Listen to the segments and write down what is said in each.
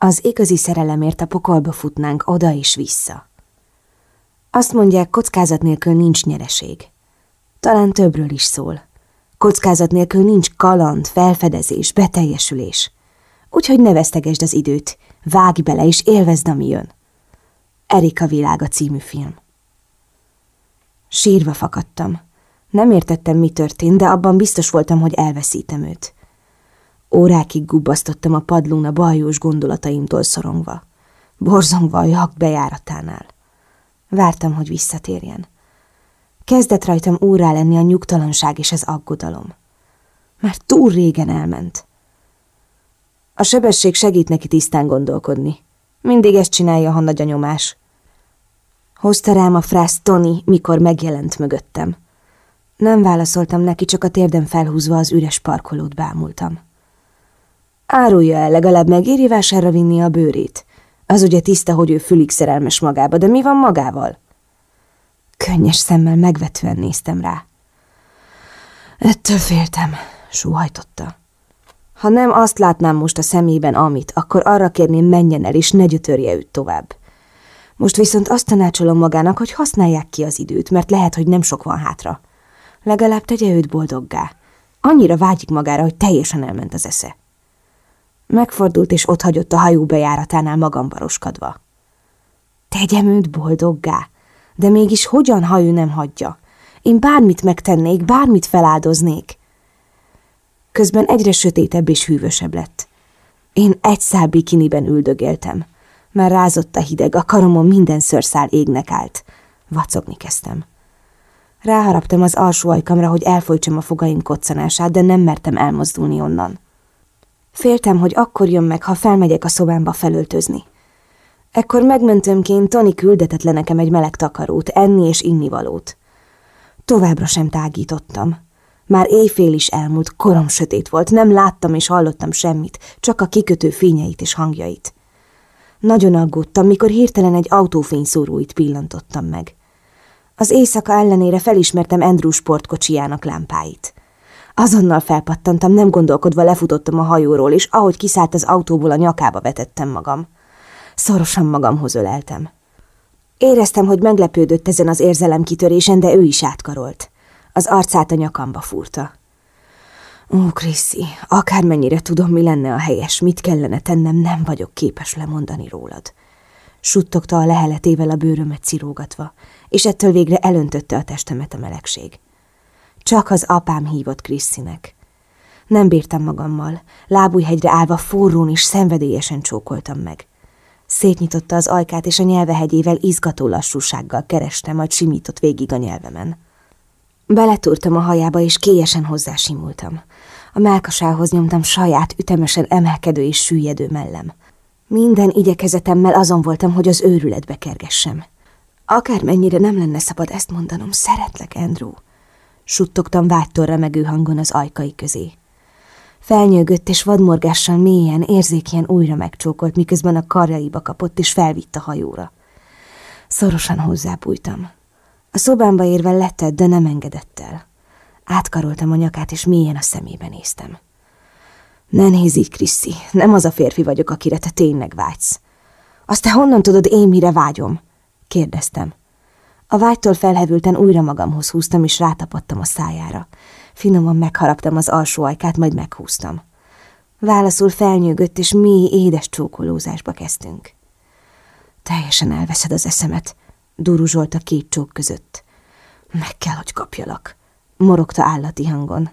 Az igazi szerelemért a pokolba futnánk oda és vissza. Azt mondják, kockázat nélkül nincs nyereség. Talán többről is szól. Kockázat nélkül nincs kaland, felfedezés, beteljesülés. Úgyhogy ne vesztegesd az időt, vágj bele és élvezd, ami jön. Erika világa című film. Sírva fakadtam. Nem értettem, mi történt, de abban biztos voltam, hogy elveszítem őt. Órákig gubbasztottam a padlón a bajós gondolataimtól szorongva. Borzongva a jak bejáratánál. Vártam, hogy visszatérjen. Kezdett rajtam úrrá lenni a nyugtalanság és az aggodalom. Már túl régen elment. A sebesség segít neki tisztán gondolkodni. Mindig ezt csinálja, ha nagy a nyomás. Hozta rám a frász Tony, mikor megjelent mögöttem. Nem válaszoltam neki, csak a térdem felhúzva az üres parkolót bámultam. Árulja el, legalább megéri vásárra vinni a bőrét. Az ugye tiszta, hogy ő fülig szerelmes magába, de mi van magával? Könnyes szemmel megvetően néztem rá. Ettől féltem, súhajtotta. Ha nem azt látnám most a szemében, amit, akkor arra kérném, menjen el, és ne gyötörje őt tovább. Most viszont azt tanácsolom magának, hogy használják ki az időt, mert lehet, hogy nem sok van hátra. Legalább tegye őt boldoggá. Annyira vágyik magára, hogy teljesen elment az esze. Megfordult, és hagyott a hajó bejáratánál magambaroskodva. Tegyem őt boldoggá? De mégis hogyan, ha ő nem hagyja? Én bármit megtennék, bármit feláldoznék. Közben egyre sötétebb és hűvösebb lett. Én egy szál bikiniben üldögéltem. Már rázott a hideg, a karomon minden szőrszál égnek állt. Vacogni kezdtem. Ráharaptam az alsó ajkamra, hogy elfolytsam a fogaim koccanását, de nem mertem elmozdulni onnan. Féltem, hogy akkor jön meg, ha felmegyek a szobámba felöltözni. Ekkor megmentőmként Tony küldetett le nekem egy meleg takarót, enni és innivalót. Továbbra sem tágítottam. Már éjfél is elmúlt, korom sötét volt, nem láttam és hallottam semmit, csak a kikötő fényeit és hangjait. Nagyon aggódtam, mikor hirtelen egy autófényszóróit pillantottam meg. Az éjszaka ellenére felismertem Andrew sportkocsijának lámpáit. Azonnal felpattantam, nem gondolkodva lefutottam a hajóról, és ahogy kiszállt az autóból, a nyakába vetettem magam. Szorosan magamhoz öleltem. Éreztem, hogy meglepődött ezen az érzelemkitörésen, de ő is átkarolt. Az arcát a nyakamba fúrta. Ó, Kriszi, akármennyire tudom, mi lenne a helyes, mit kellene tennem, nem vagyok képes lemondani rólad. Suttogta a leheletével a bőrömet cirógatva, és ettől végre elöntötte a testemet a melegség. Csak az apám hívott Krisztinek. Nem bírtam magammal, lábújhegyre állva forrón és szenvedélyesen csókoltam meg. Szétnyitotta az ajkát, és a nyelvehegyével izgató lassúsággal kereste, majd simított végig a nyelvemen. Beletúrtam a hajába, és kélyesen hozzásimultam. A melkasához nyomtam saját, ütemesen emelkedő és süllyedő mellem. Minden igyekezetemmel azon voltam, hogy az őrületbe kergessem. Akármennyire nem lenne szabad ezt mondanom, szeretlek, Andrew suttogtam vágytól remegő hangon az ajkai közé. Felnyögött és vadmorgással mélyen, érzékien újra megcsókolt, miközben a karjaiba kapott és felvitt a hajóra. Szorosan hozzábújtam. A szobámba érve letett, de nem engedett el. Átkaroltam a nyakát, és mélyen a szemébe néztem. Ne nézz így, Kriszi, nem az a férfi vagyok, akire te tényleg vágysz. Azt te honnan tudod, én mire vágyom? kérdeztem. A vágytól felhevülten újra magamhoz húztam, és rátapadtam a szájára. Finoman megharaptam az alsó ajkát, majd meghúztam. Válaszul felnyűgött, és mély, édes csókolózásba kezdtünk. Teljesen elveszed az eszemet, duruzsolt a két csók között. Meg kell, hogy kapjalak, morogta állati hangon.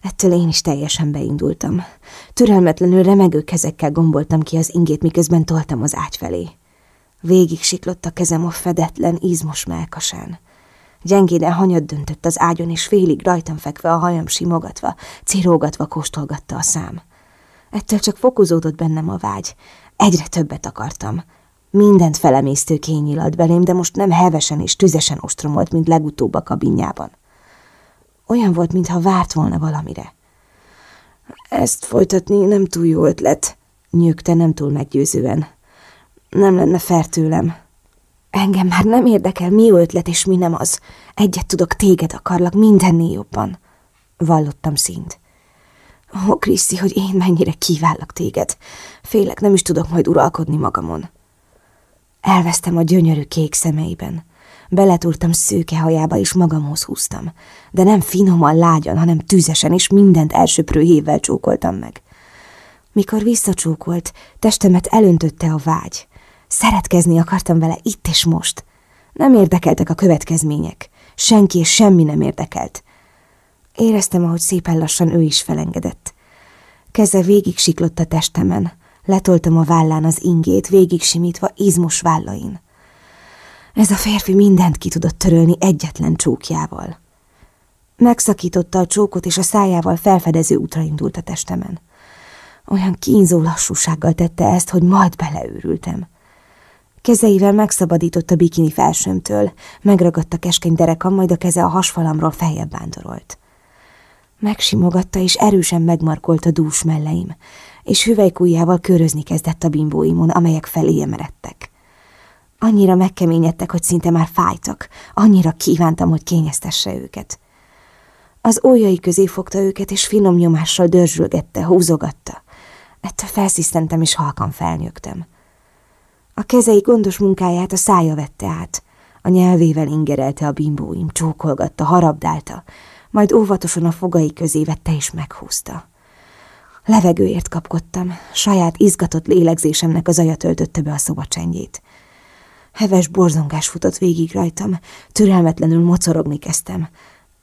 Ettől én is teljesen beindultam. Türelmetlenül remegő kezekkel gomboltam ki az ingét, miközben toltam az ágy felé. Végig siklott a kezem a fedetlen, izmos melkasán. Gyengéden hanyat döntött az ágyon, és félig rajtam fekve a hajam simogatva, cirógatva kóstolgatta a szám. Ettől csak fokozódott bennem a vágy. Egyre többet akartam. Mindent felemésztő kényilalt belém, de most nem hevesen és tüzesen ostromolt, mint legutóbb a kabinjában. Olyan volt, mintha várt volna valamire. Ezt folytatni nem túl jó ötlet, nyögte nem túl meggyőzően. Nem lenne fair. Engem már nem érdekel, mi ötlet és mi nem az. Egyet tudok, téged akarlak, mindennél jobban. Vallottam szint. Ó, Kriszi, hogy én mennyire kívállak téged. Félek, nem is tudok majd uralkodni magamon. Elvesztem a gyönyörű kék szemeiben. Beletúrtam szőke hajába, és magamhoz húztam. De nem finoman, lágyan, hanem tüzesen, és mindent elsöprő hévvel csókoltam meg. Mikor visszacsókolt, testemet elöntötte a vágy. Szeretkezni akartam vele itt és most. Nem érdekeltek a következmények. Senki és semmi nem érdekelt. Éreztem, ahogy szépen lassan ő is felengedett. Keze végig siklott a testemen. Letoltam a vállán az ingét, végig simítva izmos vállain. Ez a férfi mindent ki tudott törölni egyetlen csókjával. Megszakította a csókot, és a szájával felfedező útra indult a testemen. Olyan kínzó lassúsággal tette ezt, hogy majd beleőrültem. Kezeivel megszabadított a bikini felsőmtől, megragadta keskeny derekam, majd a keze a hasfalamról feljebb vándorolt. Megsimogatta, és erősen megmarkolt a dús melleim, és hüvelykújjával körözni kezdett a bimbóimon, amelyek felé emeredtek. Annyira megkeményedtek, hogy szinte már fájtak, annyira kívántam, hogy kényeztesse őket. Az ójai közé fogta őket, és finom nyomással dörzsölgette, húzogatta. Ettől felszisztentem, és halkan felnyögtem. A kezei gondos munkáját a szája vette át. A nyelvével ingerelte a bimbóim, csókolgatta, harabdálta, majd óvatosan a fogai közé vette és meghúzta. Levegőért kapkodtam, saját izgatott lélegzésemnek az aja töltötte be a szoba csendjét. Heves borzongás futott végig rajtam, türelmetlenül mocorogni kezdtem.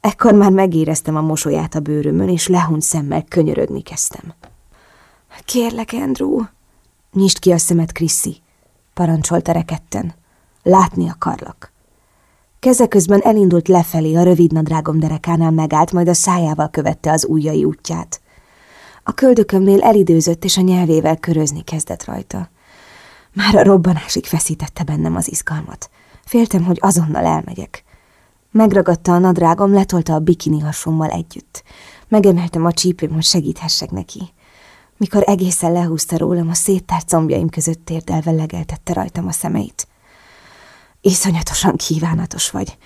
Ekkor már megéreztem a mosolyát a bőrömön, és lehunyt szemmel könyörögni kezdtem. Kérlek, Andrew! Nyisd ki a szemet, Kriszi! Parancsolta reketten. Látni akarlak. Keze közben elindult lefelé, a rövid nadrágom derekánál megállt, majd a szájával követte az ujjai útját. A köldökömnél elidőzött, és a nyelvével körözni kezdett rajta. Már a robbanásig feszítette bennem az izgalmat. Féltem, hogy azonnal elmegyek. Megragadta a nadrágom, letolta a bikini hasommal együtt. Megemeltem a csípőm, hogy segíthessek neki. Mikor egészen lehúzta rólam, a széttárt combjaim között térdelve legeltette rajtam a szemeit. Iszonyatosan kívánatos vagy.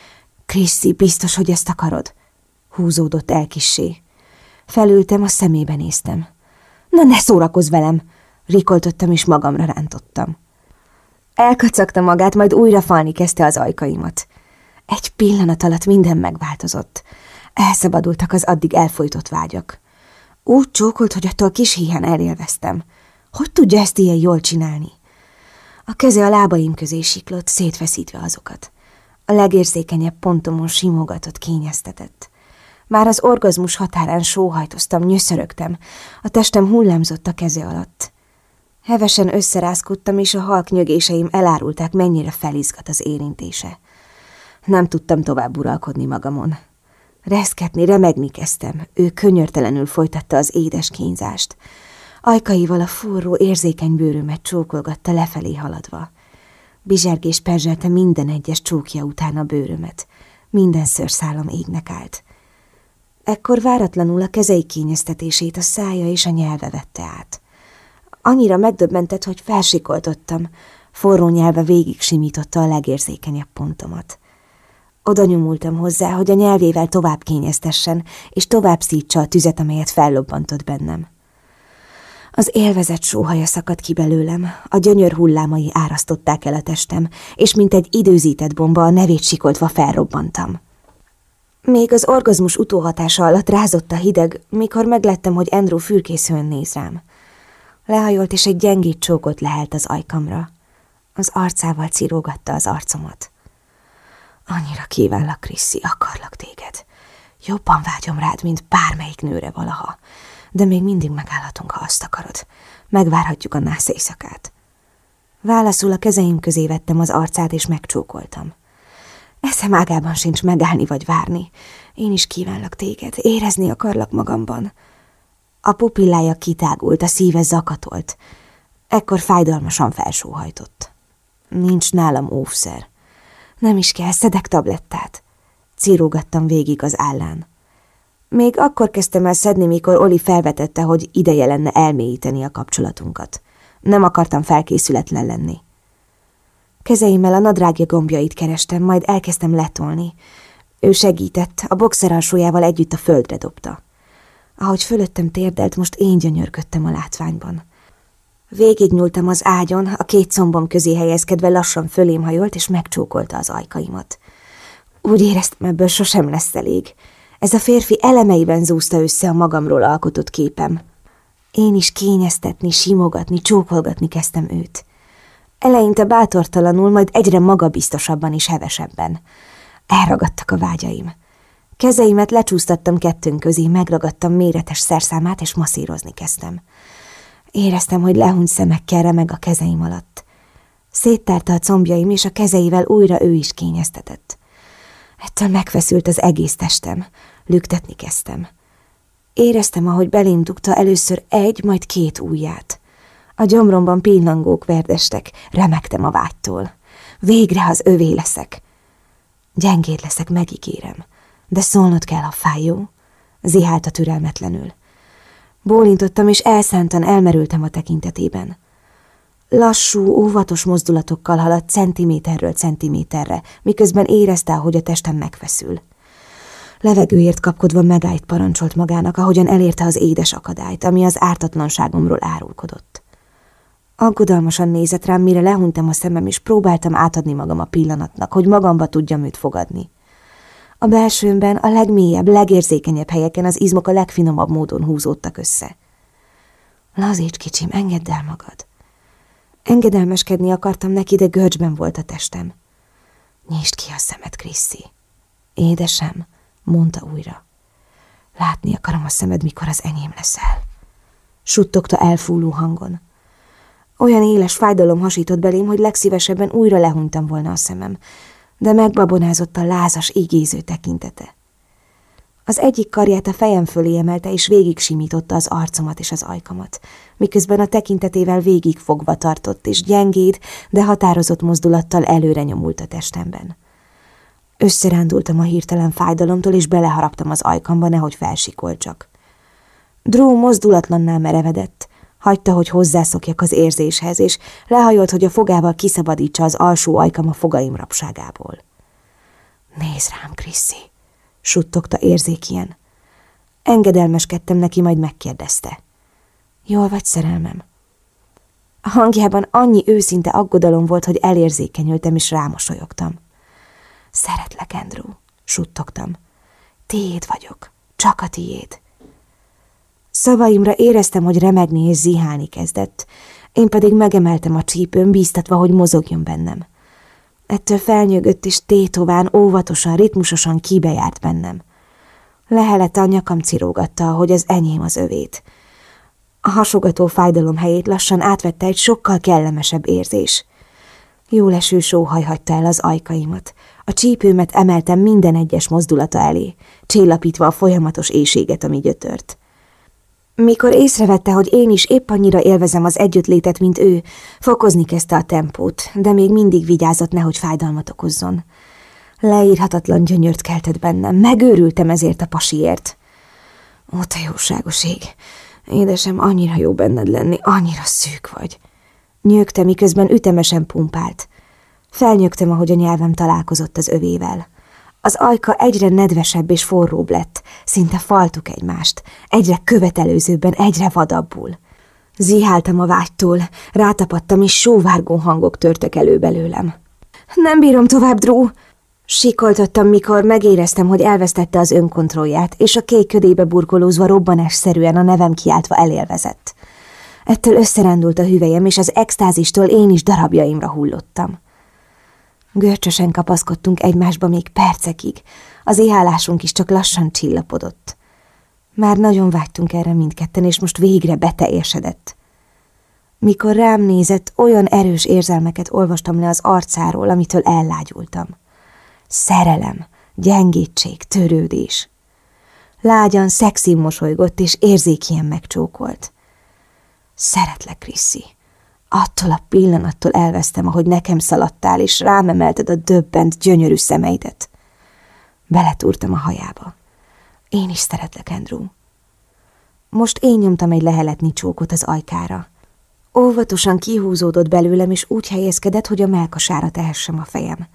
Kriszi, biztos, hogy ezt akarod? Húzódott el kissé. Felültem, a szemébe néztem. Na ne szórakozz velem! Rikoltottam és magamra rántottam. Elkacagta magát, majd újra falni kezdte az ajkaimat. Egy pillanat alatt minden megváltozott. Elszabadultak az addig elfolytott vágyak. Úgy csókolt, hogy attól kis híján elélveztem. Hogy tudja ezt ilyen jól csinálni? A keze a lábaim közé siklott, szétfeszítve azokat. A legérzékenyebb pontomon simogatott, kényeztetett. Már az orgazmus határán sóhajtoztam, nyöszörögtem, a testem hullámzott a keze alatt. Hevesen összerázkodtam, és a halk nyögéseim elárulták, mennyire felizgat az érintése. Nem tudtam tovább uralkodni magamon. Reszketni, remegni kezdtem. Ő könyörtelenül folytatta az édes kínzást. Ajkaival a forró, érzékeny bőrömet csókolgatta lefelé haladva. Bizsergés perzselte minden egyes csókja után a bőrömet. Minden szőrszállam égnek állt. Ekkor váratlanul a kezei kényeztetését a szája és a nyelve vette át. Annyira megdöbbentett, hogy felsikoltottam, forró nyelve végig simította a legérzékenyebb pontomat. Oda nyomultam hozzá, hogy a nyelvével tovább kényeztessen, és tovább szítsa a tüzet, amelyet fellobbantott bennem. Az élvezet sóhaja szakadt ki belőlem, a gyönyör hullámai árasztották el a testem, és mint egy időzített bomba a nevét sikoltva felrobbantam. Még az orgazmus utóhatása alatt rázott a hideg, mikor meglettem, hogy Andrew fürkészően néz rám. Lehajolt, és egy gyengét csókot lehelt az ajkamra. Az arcával cirógatta az arcomat. Annyira kívánlak, Kriszi, akarlak téged. Jobban vágyom rád, mint bármelyik nőre valaha. De még mindig megállhatunk, ha azt akarod. Megvárhatjuk a nász éjszakát. Válaszul a kezeim közé vettem az arcát, és megcsókoltam. Eszem ágában sincs megállni vagy várni. Én is kívánlak téged, érezni akarlak magamban. A pupillája kitágult, a szíve zakatolt. Ekkor fájdalmasan felsóhajtott. Nincs nálam óvszer. Nem is kell, szedek tablettát. Círógattam végig az állán. Még akkor kezdtem el szedni, mikor Oli felvetette, hogy ideje lenne elmélyíteni a kapcsolatunkat. Nem akartam felkészületlen lenni. Kezeimmel a nadrágja gombjait kerestem, majd elkezdtem letolni. Ő segített, a boxer együtt a földre dobta. Ahogy fölöttem térdelt, most én gyönyörködtem a látványban. Végignyúltam az ágyon, a két combom közé helyezkedve lassan fölém hajolt, és megcsókolta az ajkaimat. Úgy éreztem, ebből sosem lesz elég. Ez a férfi elemeiben zúzta össze a magamról alkotott képem. Én is kényeztetni, simogatni, csókolgatni kezdtem őt. Eleinte bátortalanul, majd egyre magabiztosabban és hevesebben. Elragadtak a vágyaim. Kezeimet lecsúsztattam kettőnk közé, megragadtam méretes szerszámát, és masszírozni kezdtem. Éreztem, hogy lehunyt szemekkel remeg a kezeim alatt. Széttárta a combjaim, és a kezeivel újra ő is kényeztetett. Ettől megfeszült az egész testem. Lüktetni kezdtem. Éreztem, ahogy belém dugta először egy, majd két ujját. A gyomromban pillangók verdestek, remektem a vágytól. Végre az övé leszek. Gyengéd leszek, megígérem, de szólnod kell, ha fáj, jó? Zihálta türelmetlenül. Bólintottam, és elszántan elmerültem a tekintetében. Lassú, óvatos mozdulatokkal haladt centiméterről centiméterre, miközben érezte, hogy a testem megfeszül. Levegőért kapkodva megállt parancsolt magának, ahogyan elérte az édes akadályt, ami az ártatlanságomról árulkodott. Aggodalmasan nézett rám, mire lehuntam a szemem, és próbáltam átadni magam a pillanatnak, hogy magamba tudjam őt fogadni. A belsőmben, a legmélyebb, legérzékenyebb helyeken az izmok a legfinomabb módon húzódtak össze. Lazíts, kicsim, engedd el magad. Engedelmeskedni akartam neki, de görcsben volt a testem. Nyisd ki a szemed, Kriszi. Édesem, mondta újra. Látni akarom a szemed, mikor az enyém leszel. Suttogta elfúló hangon. Olyan éles fájdalom hasított belém, hogy legszívesebben újra lehuntam volna a szemem, de megbabonázott a lázas, ígéző tekintete. Az egyik karját a fejem fölé emelte, és végig simította az arcomat és az ajkamat, miközben a tekintetével végig fogva tartott, és gyengéd, de határozott mozdulattal előre nyomult a testemben. Összerándultam a hirtelen fájdalomtól, és beleharaptam az ajkamba, nehogy felsikolcsak. Drew mozdulatlanná merevedett, hagyta, hogy hozzászokjak az érzéshez, és lehajolt, hogy a fogával kiszabadítsa az alsó ajkam a fogaim rapságából. Nézd rám, Kriszi, suttogta érzékien. Engedelmeskedtem neki, majd megkérdezte. Jól vagy, szerelmem? A hangjában annyi őszinte aggodalom volt, hogy elérzékenyültem és rámosolyogtam. Szeretlek, Andrew, suttogtam. Tiéd vagyok, csak a tiéd. Szavaimra éreztem, hogy remegni és zihálni kezdett, én pedig megemeltem a csípőn, bíztatva, hogy mozogjon bennem. Ettől felnyögött és tétován, óvatosan, ritmusosan kibejárt bennem. Lehelette a nyakam cirógatta, hogy az enyém az övét. A hasogató fájdalom helyét lassan átvette egy sokkal kellemesebb érzés. Jó leső sóhaj hagyta el az ajkaimat. A csípőmet emeltem minden egyes mozdulata elé, csillapítva a folyamatos éjséget, ami gyötört. Mikor észrevette, hogy én is épp annyira élvezem az együttlétet, mint ő, fokozni kezdte a tempót, de még mindig vigyázott, nehogy fájdalmat okozzon. Leírhatatlan gyönyört keltett bennem, megőrültem ezért a pasiért. Ó, te jóságos ég! Édesem, annyira jó benned lenni, annyira szűk vagy. Nyögte, miközben ütemesen pumpált. Felnyögtem, ahogy a nyelvem találkozott az övével. Az ajka egyre nedvesebb és forróbb lett, szinte faltuk egymást, egyre követelőzőbben, egyre vadabbul. Ziháltam a vágytól, rátapadtam, és sóvárgó hangok törtek elő belőlem. Nem bírom tovább, Dró! Sikoltottam, mikor megéreztem, hogy elvesztette az önkontrollját, és a kék ködébe burkolózva robbanásszerűen a nevem kiáltva elélvezett. Ettől összerándult a hüvelyem, és az extázistól én is darabjaimra hullottam. Görcsösen kapaszkodtunk egymásba még percekig, az éhálásunk is csak lassan csillapodott. Már nagyon vágytunk erre mindketten, és most végre beteljesedett. Mikor rám nézett, olyan erős érzelmeket olvastam le az arcáról, amitől ellágyultam. Szerelem, gyengítség, törődés. Lágyan, szexi mosolygott, és érzékien megcsókolt. Szeretlek, Kriszi. Attól a pillanattól elvesztem, ahogy nekem szaladtál, és rám a döbbent, gyönyörű szemeidet. Beletúrtam a hajába. Én is szeretlek, Andrew. Most én nyomtam egy leheletni csókot az ajkára. Óvatosan kihúzódott belőlem, és úgy helyezkedett, hogy a melkasára tehessem a fejem.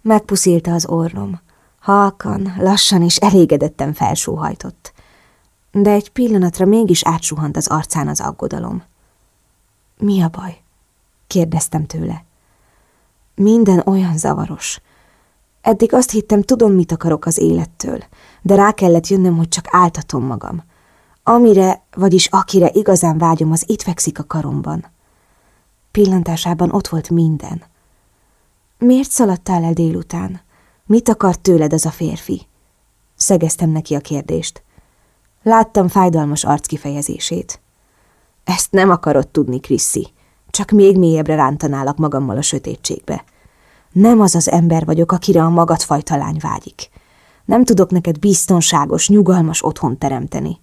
Megpuszílte az orrom. Halkan, lassan és elégedetten felsóhajtott. de egy pillanatra mégis átsuhant az arcán az aggodalom. Mi a baj? kérdeztem tőle. Minden olyan zavaros. Eddig azt hittem, tudom, mit akarok az élettől, de rá kellett jönnöm, hogy csak áltatom magam. Amire, vagyis akire igazán vágyom, az itt fekszik a karomban. Pillantásában ott volt minden. Miért szaladtál el délután? Mit akart tőled az a férfi? Szegeztem neki a kérdést. Láttam fájdalmas arckifejezését. Ezt nem akarod tudni, Kriszi. Csak még mélyebbre rántanálak magammal a sötétségbe. Nem az az ember vagyok, akire a magadfajta lány vágyik. Nem tudok neked biztonságos, nyugalmas otthon teremteni.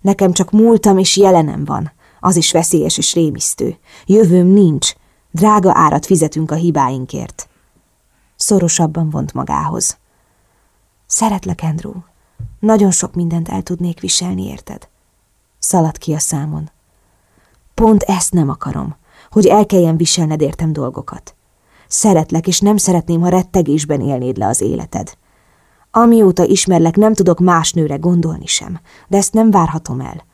Nekem csak múltam és jelenem van. Az is veszélyes és rémisztő. Jövőm nincs. Drága árat fizetünk a hibáinkért. Szorosabban vont magához. Szeretlek, Andrew. Nagyon sok mindent el tudnék viselni, érted? Szaladt ki a számon. Pont ezt nem akarom, hogy el kelljen viselned értem dolgokat. Szeretlek, és nem szeretném, ha rettegésben élnéd le az életed. Amióta ismerlek, nem tudok más nőre gondolni sem, de ezt nem várhatom el.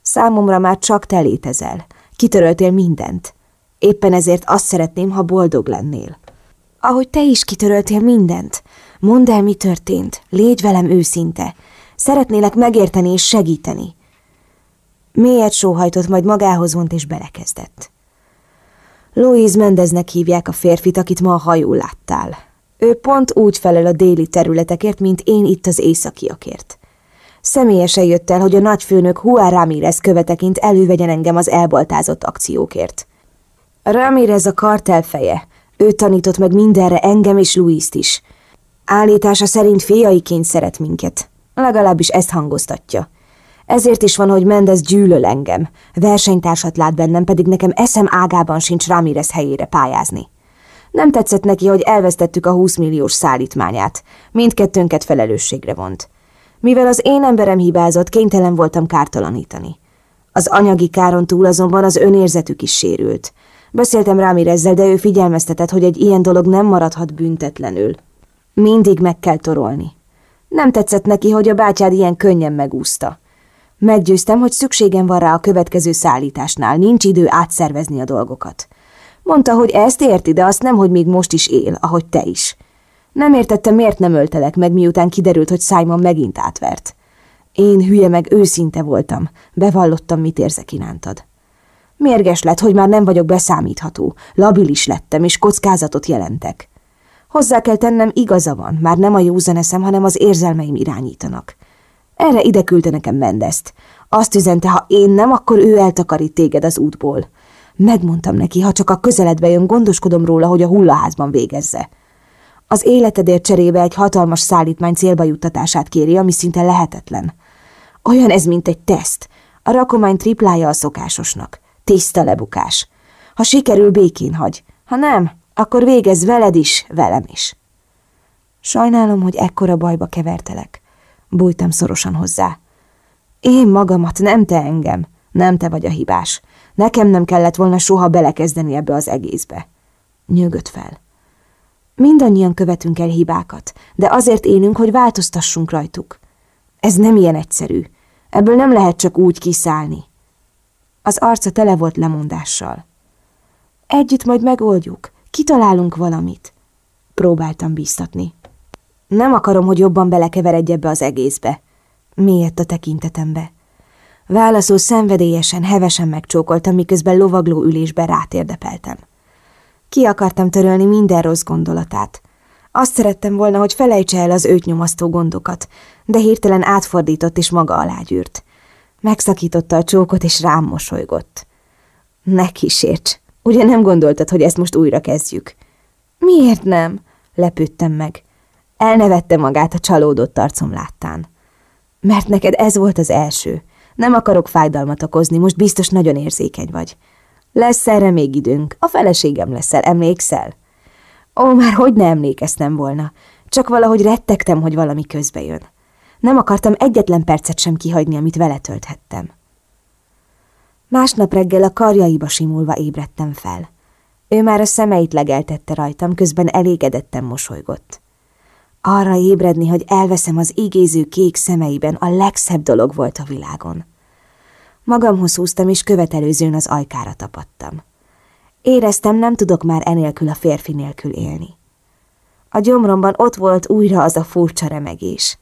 Számomra már csak te létezel. Kitöröltél mindent. Éppen ezért azt szeretném, ha boldog lennél. Ahogy te is kitöröltél mindent. Mondd el, mi történt. Légy velem őszinte. Szeretnélek megérteni és segíteni. Mélyet sóhajtott, majd magához vont és belekezdett. Louise Mendeznek hívják a férfit, akit ma a hajó láttál. Ő pont úgy felel a déli területekért, mint én itt az északiakért. Személyesen jött el, hogy a nagyfőnök Juan Ramirez követeként elővegyen engem az elbaltázott akciókért. Ramirez a kartel feje. Ő tanított meg mindenre engem és Louis-t is. Állítása szerint fiaiként szeret minket. Legalábbis ezt hangoztatja. Ezért is van, hogy Mendez gyűlöl engem. Versenytársat lát bennem, pedig nekem eszem ágában sincs Ramirez helyére pályázni. Nem tetszett neki, hogy elvesztettük a 20 milliós szállítmányát. Mindkettőnket felelősségre vont. Mivel az én emberem hibázott, kénytelen voltam kártalanítani. Az anyagi káron túl azonban az önérzetük is sérült. Beszéltem Ramirezzel, de ő figyelmeztetett, hogy egy ilyen dolog nem maradhat büntetlenül. Mindig meg kell torolni. Nem tetszett neki, hogy a bátyád ilyen könnyen megúszta. Meggyőztem, hogy szükségem van rá a következő szállításnál, nincs idő átszervezni a dolgokat. Mondta, hogy ezt érti, de azt nem, hogy még most is él, ahogy te is. Nem értettem, miért nem öltelek meg, miután kiderült, hogy Simon megint átvert. Én hülye meg őszinte voltam, bevallottam, mit érzek irántad. Mérges lett, hogy már nem vagyok beszámítható, labilis lettem, és kockázatot jelentek. Hozzá kell tennem, igaza van, már nem a józan eszem, hanem az érzelmeim irányítanak. Erre ide küldte nekem Mendezt. Azt üzente, ha én nem, akkor ő eltakarít téged az útból. Megmondtam neki, ha csak a közeledbe jön, gondoskodom róla, hogy a hullaházban végezze. Az életedért cserébe egy hatalmas szállítmány célba juttatását kéri, ami szinte lehetetlen. Olyan ez, mint egy teszt. A rakomány triplája a szokásosnak. Tiszta lebukás. Ha sikerül, békén hagy. Ha nem, akkor végez veled is, velem is. Sajnálom, hogy ekkora bajba kevertelek. Bújtam szorosan hozzá. Én magamat, nem te engem. Nem te vagy a hibás. Nekem nem kellett volna soha belekezdeni ebbe az egészbe. Nyögött fel. Mindannyian követünk el hibákat, de azért élünk, hogy változtassunk rajtuk. Ez nem ilyen egyszerű. Ebből nem lehet csak úgy kiszállni. Az arca tele volt lemondással. Együtt majd megoldjuk, kitalálunk valamit. Próbáltam bíztatni. Nem akarom, hogy jobban belekeveredj ebbe az egészbe. Miért a tekintetembe? Válaszol szenvedélyesen, hevesen megcsókoltam, miközben lovagló ülésben rátérdepeltem. Ki akartam törölni minden rossz gondolatát. Azt szerettem volna, hogy felejtse el az őt nyomasztó gondokat, de hirtelen átfordított és maga alá gyűrt. Megszakította a csókot, és rám mosolygott. Ne kísérts! Ugye nem gondoltad, hogy ezt most újra kezdjük? Miért nem? Lepődtem meg. Elnevette magát a csalódott arcom láttán. Mert neked ez volt az első. Nem akarok fájdalmat okozni, most biztos nagyon érzékeny vagy. Lesz erre még időnk, a feleségem leszel, emlékszel? Ó, már hogy ne emlékeztem volna. Csak valahogy rettegtem, hogy valami közbe jön. Nem akartam egyetlen percet sem kihagyni, amit vele tölthettem. Másnap reggel a karjaiba simulva ébredtem fel. Ő már a szemeit legeltette rajtam, közben elégedetten mosolygott. Arra ébredni, hogy elveszem az igéző kék szemeiben, a legszebb dolog volt a világon. Magamhoz húztam, és követelőzőn az ajkára tapadtam. Éreztem, nem tudok már enélkül a férfi nélkül élni. A gyomromban ott volt újra az a furcsa remegés.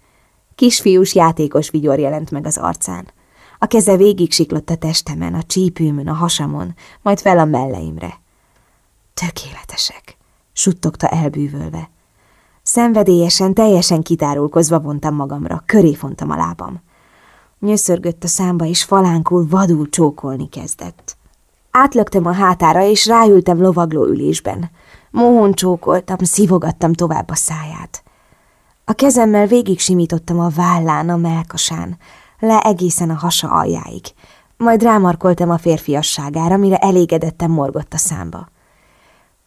Kisfiús játékos vigyor jelent meg az arcán. A keze végig siklott a testemen, a csípőmön, a hasamon, majd fel a melleimre. Tökéletesek, suttogta elbűvölve. Szenvedélyesen, teljesen kitárulkozva vontam magamra, köré fontam a lábam. Nyöszörgött a számba, és falánkul vadul csókolni kezdett. Átlöktem a hátára, és ráültem lovagló ülésben. Mohon csókoltam, szívogattam tovább a száját. A kezemmel végig simítottam a vállán, a melkasán, le egészen a hasa aljáig. Majd rámarkoltam a férfiasságára, mire elégedetten morgott a számba.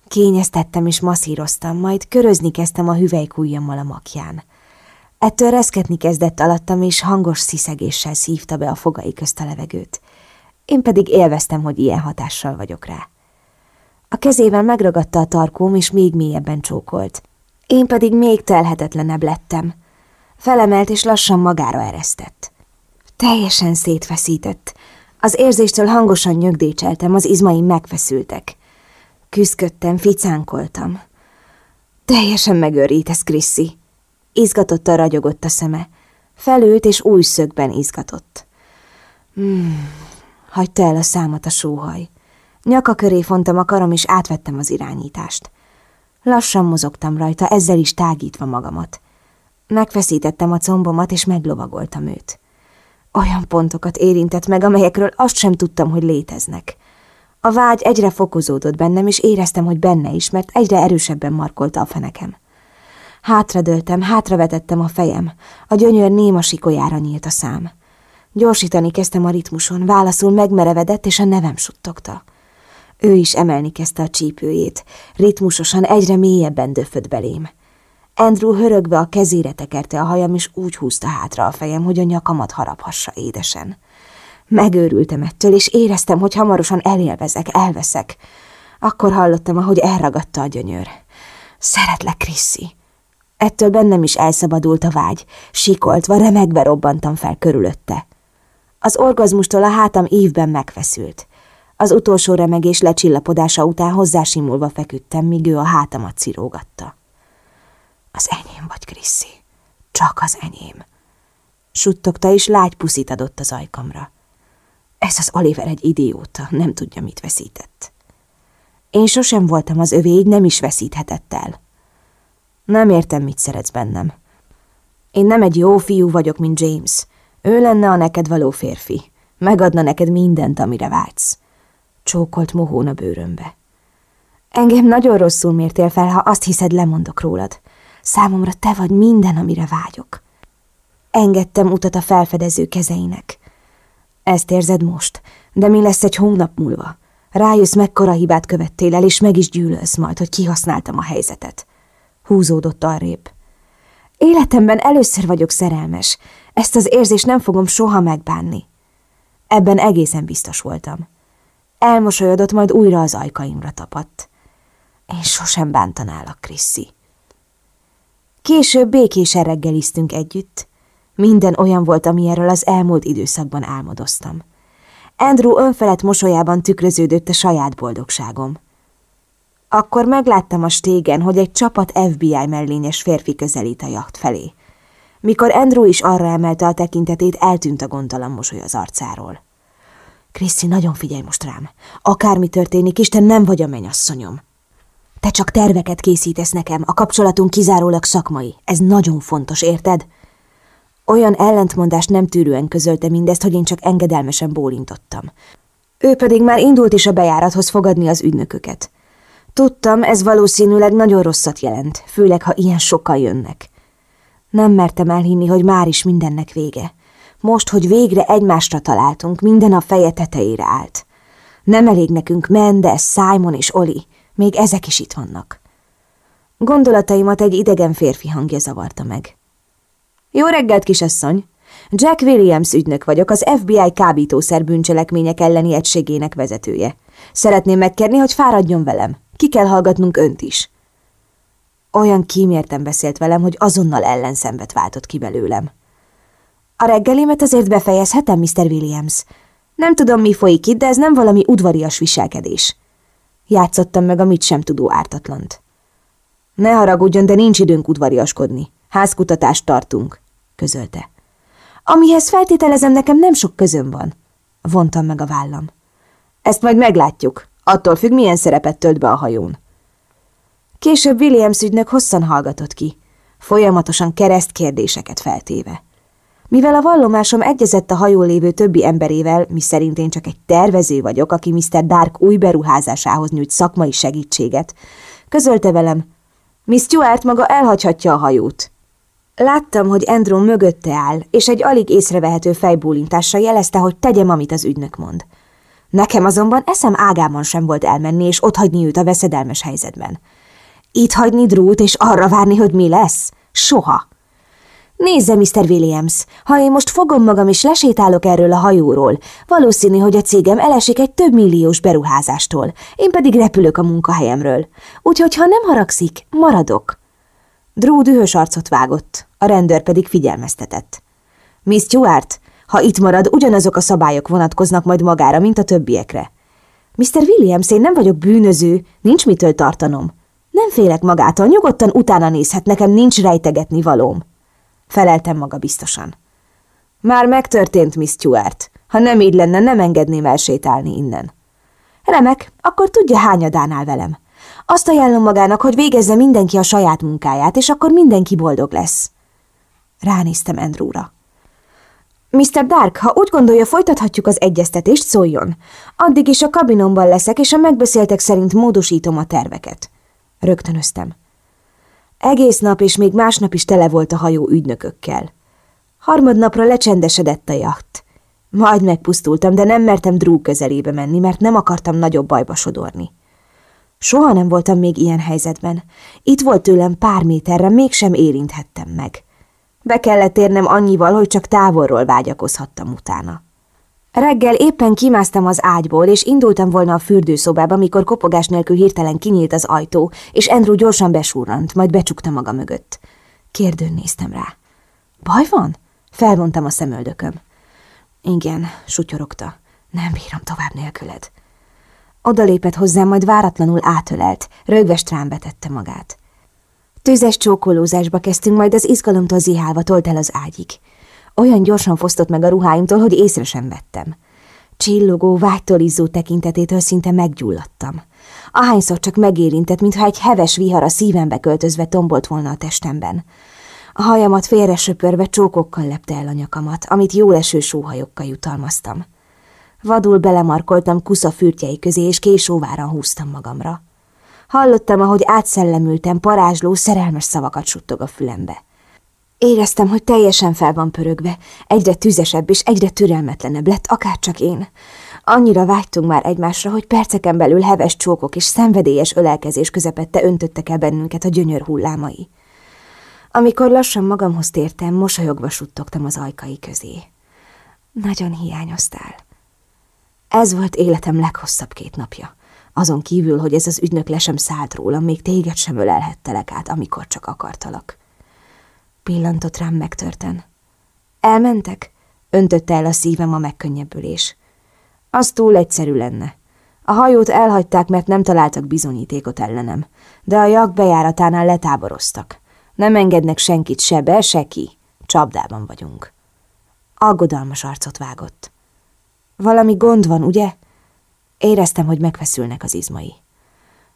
Kényeztettem és masszíroztam, majd körözni kezdtem a hüvelykújjammal a makján. Ettől reszketni kezdett alattam, és hangos sziszegéssel szívta be a fogai közt a levegőt. Én pedig élveztem, hogy ilyen hatással vagyok rá. A kezével megragadta a tarkóm, és még mélyebben csókolt. Én pedig még telhetetlenebb lettem. Felemelt, és lassan magára eresztett. Teljesen szétfeszített. Az érzéstől hangosan nyögdécseltem, az izmaim megfeszültek. Küzdködtem, ficánkoltam. Teljesen megőrítesz, Kriszi. Izgatottan ragyogott a szeme. Felült és új szögben izgatott. Hmm, hagyta el a számat a sóhaj. Nyaka köré fontam a karom, és átvettem az irányítást. Lassan mozogtam rajta, ezzel is tágítva magamat. Megfeszítettem a combomat, és meglovagoltam őt. Olyan pontokat érintett meg, amelyekről azt sem tudtam, hogy léteznek. A vágy egyre fokozódott bennem, és éreztem, hogy benne is, mert egyre erősebben markolta a fenekem. Hátradőltem, hátravetettem a fejem, a gyönyör néma sikolyára nyílt a szám. Gyorsítani kezdtem a ritmuson, válaszul megmerevedett, és a nevem suttogta. Ő is emelni kezdte a csípőjét, ritmusosan egyre mélyebben döfött belém. Andrew hörögve a kezére tekerte a hajam, és úgy húzta hátra a fejem, hogy a nyakamat haraphassa édesen. Megőrültem ettől, és éreztem, hogy hamarosan elélvezek, elveszek. Akkor hallottam, ahogy elragadta a gyönyör. Szeretlek, Kriszi. Ettől bennem is elszabadult a vágy, sikoltva, remegve robbantam fel körülötte. Az orgazmustól a hátam évben megfeszült. Az utolsó remegés lecsillapodása után hozzásimulva feküdtem, míg ő a hátamat cirógatta. Az enyém vagy, Kriszi. Csak az enyém. Suttogta, és lágy puszit adott az ajkamra. Ez az Oliver egy idióta, nem tudja, mit veszített. Én sosem voltam az övé, így nem is veszíthetett el. Nem értem, mit szeretsz bennem. Én nem egy jó fiú vagyok, mint James. Ő lenne a neked való férfi. Megadna neked mindent, amire vágysz. Csókolt mohón a bőrömbe. Engem nagyon rosszul mértél fel, ha azt hiszed, lemondok rólad. Számomra te vagy minden, amire vágyok. Engedtem utat a felfedező kezeinek. Ezt érzed most, de mi lesz egy hónap múlva? Rájössz, mekkora hibát követtél el, és meg is gyűlölsz majd, hogy kihasználtam a helyzetet. Húzódott arrébb. Életemben először vagyok szerelmes. Ezt az érzést nem fogom soha megbánni. Ebben egészen biztos voltam. Elmosolyodott, majd újra az ajkaimra tapadt. Én sosem bántanálak, Kriszi. Később békésen reggeliztünk együtt. Minden olyan volt, amilyenről az elmúlt időszakban álmodoztam. Andrew önfelett mosolyában tükröződött a saját boldogságom. Akkor megláttam a stégen, hogy egy csapat FBI mellényes férfi közelít a jacht felé. Mikor Andrew is arra emelte a tekintetét, eltűnt a gondtalan mosoly az arcáról. Kriszi, nagyon figyelj most rám. Akármi történik, Isten nem vagy a mennyasszonyom. Te csak terveket készítesz nekem, a kapcsolatunk kizárólag szakmai. Ez nagyon fontos, érted? Olyan ellentmondást nem tűrően közölte mindezt, hogy én csak engedelmesen bólintottam. Ő pedig már indult is a bejárathoz fogadni az ügynököket. Tudtam, ez valószínűleg nagyon rosszat jelent, főleg, ha ilyen sokan jönnek. Nem mertem elhinni, hogy már is mindennek vége. Most, hogy végre egymásra találtunk, minden a feje tetejére állt. Nem elég nekünk Mendes, Simon és Oli, még ezek is itt vannak. Gondolataimat egy idegen férfi hangja zavarta meg. Jó reggelt, kisasszony! Jack Williams ügynök vagyok, az FBI kábítószer bűncselekmények elleni egységének vezetője. Szeretném megkérni, hogy fáradjon velem. Ki kell hallgatnunk önt is. Olyan kímérten beszélt velem, hogy azonnal ellenszembet váltott ki belőlem. A reggelimet azért befejezhetem, Mr. Williams. Nem tudom, mi folyik itt, de ez nem valami udvarias viselkedés. Játszottam meg a mit sem tudó ártatlant. Ne haragudjon, de nincs időnk udvariaskodni. Házkutatást tartunk, közölte. Amihez feltételezem, nekem nem sok közöm van. Vontam meg a vállam. Ezt majd meglátjuk. Attól függ, milyen szerepet tölt be a hajón. Később Williams ügynök hosszan hallgatott ki, folyamatosan kereszt kérdéseket feltéve. Mivel a vallomásom egyezett a hajó lévő többi emberével, mi szerint én csak egy tervező vagyok, aki Mr. Dark új beruházásához nyújt szakmai segítséget, közölte velem, Miss Stuart maga elhagyhatja a hajót. Láttam, hogy Andrew mögötte áll, és egy alig észrevehető fejbólintással jelezte, hogy tegyem, amit az ügynök mond. Nekem azonban eszem ágában sem volt elmenni, és otthagyni őt a veszedelmes helyzetben. Itt hagyni Drút, és arra várni, hogy mi lesz? Soha! Nézze, Mr. Williams, ha én most fogom magam és lesétálok erről a hajóról, valószínű, hogy a cégem elesik egy több milliós beruházástól, én pedig repülök a munkahelyemről. Úgyhogy, ha nem haragszik, maradok. Drew dühös arcot vágott, a rendőr pedig figyelmeztetett. Miss Stuart, ha itt marad, ugyanazok a szabályok vonatkoznak majd magára, mint a többiekre. Mr. Williams, én nem vagyok bűnöző, nincs mitől tartanom. Nem félek magától, nyugodtan utána nézhet, nekem nincs rejtegetni valóm. Feleltem maga biztosan. Már megtörtént, Miss Stuart. Ha nem így lenne, nem engedném elsétálni innen. Remek, akkor tudja hányadánál velem. Azt ajánlom magának, hogy végezze mindenki a saját munkáját, és akkor mindenki boldog lesz. Ránéztem Andrewra. Mr. Dark, ha úgy gondolja, folytathatjuk az egyeztetést, szóljon. Addig is a kabinomban leszek, és a megbeszéltek szerint módosítom a terveket. Rögtönöztem. Egész nap és még másnap is tele volt a hajó ügynökökkel. Harmadnapra lecsendesedett a jacht. Majd megpusztultam, de nem mertem Drew közelébe menni, mert nem akartam nagyobb bajba sodorni. Soha nem voltam még ilyen helyzetben. Itt volt tőlem pár méterre, mégsem érinthettem meg. Be kellett érnem annyival, hogy csak távolról vágyakozhattam utána. Reggel éppen kimásztam az ágyból, és indultam volna a fürdőszobába, mikor kopogás nélkül hirtelen kinyílt az ajtó, és Andrew gyorsan besúrant, majd becsukta maga mögött. Kérdőn néztem rá. Baj van? Felvontam a szemöldököm. Igen, sutyorogta. Nem bírom tovább nélküled. Odalépett hozzám, majd váratlanul átölelt, rögves trán betette magát. Tüzes csókolózásba kezdtünk, majd az izgalomtól zihálva tolt el az ágyig. Olyan gyorsan fosztott meg a ruháimtól, hogy észre sem vettem. Csillogó, vágytól izzó tekintetétől szinte meggyulladtam. Ahányszor csak megérintett, mintha egy heves vihar a szívembe költözve tombolt volna a testemben. A hajamat félre söpörve csókokkal lepte el a nyakamat, amit jól eső sóhajokkal jutalmaztam. Vadul belemarkoltam kusza fürtjei közé, és késóváran húztam magamra. Hallottam, ahogy átszellemültem, parázsló, szerelmes szavakat suttog a fülembe. Éreztem, hogy teljesen fel van pörögve, egyre tüzesebb és egyre türelmetlenebb lett, akárcsak én. Annyira vágytunk már egymásra, hogy perceken belül heves csókok és szenvedélyes ölelkezés közepette öntöttek el bennünket a gyönyör hullámai. Amikor lassan magamhoz tértem, mosolyogva suttogtam az ajkai közé. Nagyon hiányoztál. Ez volt életem leghosszabb két napja. Azon kívül, hogy ez az ügynök le sem szállt rólam, még téged sem ölelhettelek át, amikor csak akartalak. Pillantott rám megtörten. Elmentek? Öntötte el a szívem a megkönnyebbülés. Az túl egyszerű lenne. A hajót elhagyták, mert nem találtak bizonyítékot ellenem, de a jak bejáratánál letáboroztak. Nem engednek senkit se be, se ki. Csapdában vagyunk. Aggodalmas arcot vágott. Valami gond van, ugye? Éreztem, hogy megfeszülnek az izmai.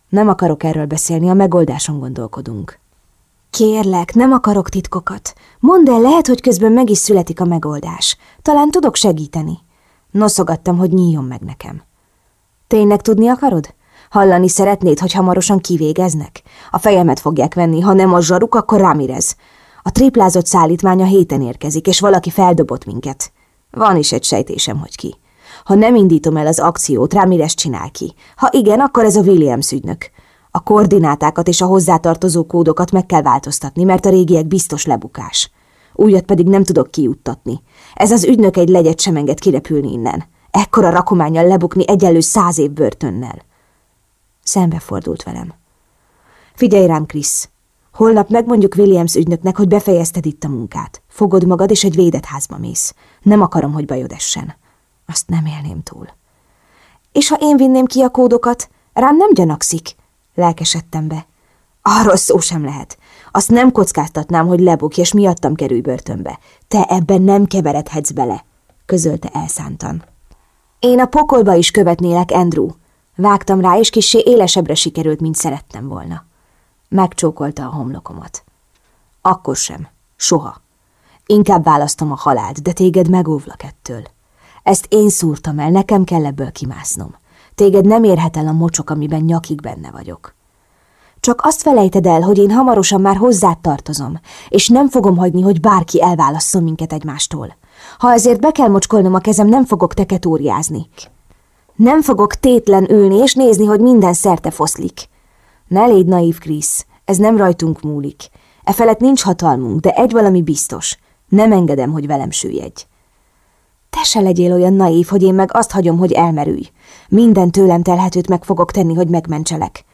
Nem akarok erről beszélni, a megoldáson gondolkodunk. Kérlek, nem akarok titkokat. Mondd el, lehet, hogy közben meg is születik a megoldás. Talán tudok segíteni. Noszogattam, hogy nyíljon meg nekem. Tényleg tudni akarod? Hallani szeretnéd, hogy hamarosan kivégeznek? A fejemet fogják venni, ha nem a zsaruk, akkor rámirez. A triplázott szállítmánya héten érkezik, és valaki feldobott minket. Van is egy sejtésem, hogy ki. Ha nem indítom el az akciót, Ramirez csinál ki. Ha igen, akkor ez a Williams ügynök. A koordinátákat és a hozzátartozó kódokat meg kell változtatni, mert a régiek biztos lebukás. Újat pedig nem tudok kiuttatni. Ez az ügynök egy legyet sem enged kirepülni innen. Ekkora rakományjal lebukni egyelő száz év börtönnel. Szembefordult velem. Figyelj rám, Krisz! Holnap megmondjuk Williams ügynöknek, hogy befejezted itt a munkát. Fogod magad, és egy védett házba mész. Nem akarom, hogy bajod essen. Azt nem élném túl. És ha én vinném ki a kódokat, rám nem gyanakszik? Lelkesedtem be. Arról szó sem lehet. Azt nem kockáztatnám, hogy lebukj, és miattam kerülj börtönbe. Te ebben nem keveredhetsz bele, közölte elszántan. Én a pokolba is követnélek, Andrew. Vágtam rá, és kissé élesebbre sikerült, mint szerettem volna. Megcsókolta a homlokomat. Akkor sem. Soha. Inkább választom a halált, de téged megóvlak ettől. Ezt én szúrtam el, nekem kell ebből kimásznom. Téged nem érhet el a mocsok, amiben nyakig benne vagyok. Csak azt felejted el, hogy én hamarosan már hozzád tartozom, és nem fogom hagyni, hogy bárki elválasszon minket egymástól. Ha ezért be kell mocskolnom a kezem, nem fogok teketóriázni. Nem fogok tétlen ülni és nézni, hogy minden szerte foszlik. Ne légy naív, Krisz, ez nem rajtunk múlik. E felett nincs hatalmunk, de egy valami biztos. Nem engedem, hogy velem süllyedj. Te se legyél olyan naív, hogy én meg azt hagyom, hogy elmerülj. Minden tőlem telhetőt meg fogok tenni, hogy megmentselek.